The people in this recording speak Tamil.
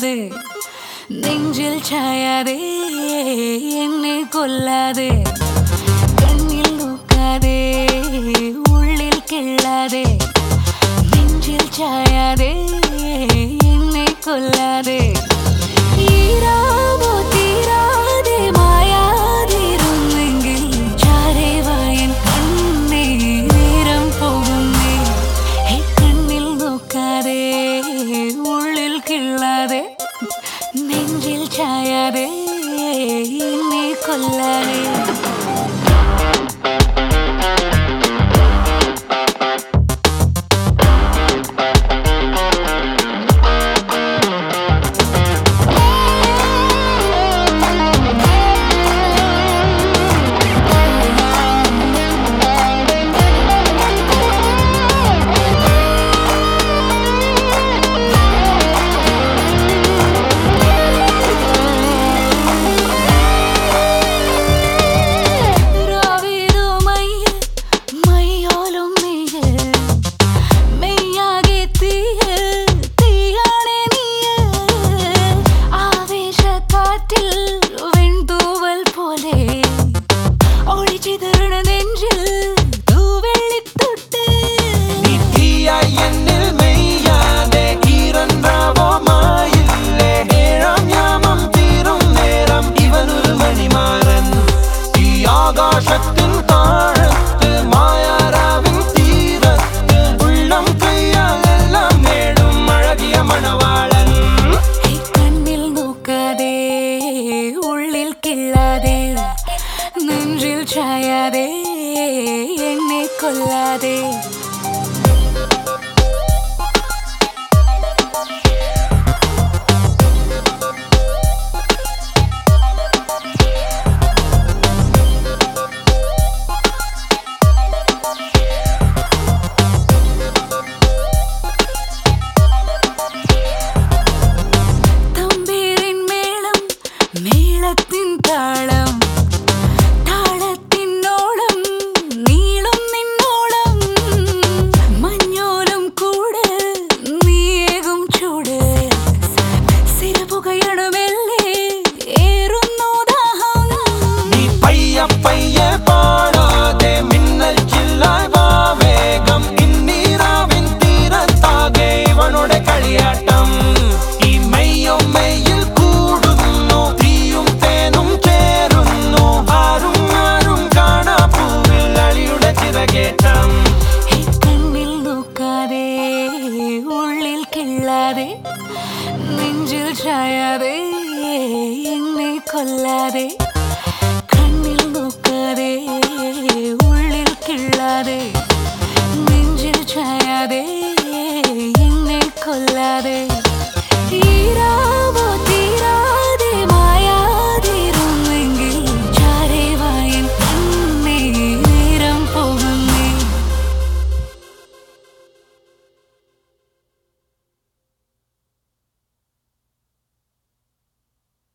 கொள்ளாது நெஞ்சில் சாயாதே என்னை கொல்லாதே. கண்ணில் நோக்காதே உள்ளில் கிள்ளாதே. நெஞ்சில் சாயாதே என்னை கொல்லாதே. light. ആകാശത്തിൻ താഴത്ത് മായാരാവിൻ തീരത്ത് ഉള്ളം കയ്യാലെല്ലാം നേടും അഴകിയ മണവാളൻ കണ്ണിൽ നോക്കാതെ ഉള്ളിൽ കിള്ളാതെ നെഞ്ചിൽ ചായാതെ എന്നെ കൊല്ലാതെ அழைக்காதே என்னை கொல்லாதே. கண்ணில் நோக்காதே உள்ளில் கிள்ளாதே. நெஞ்சில் சாயாதே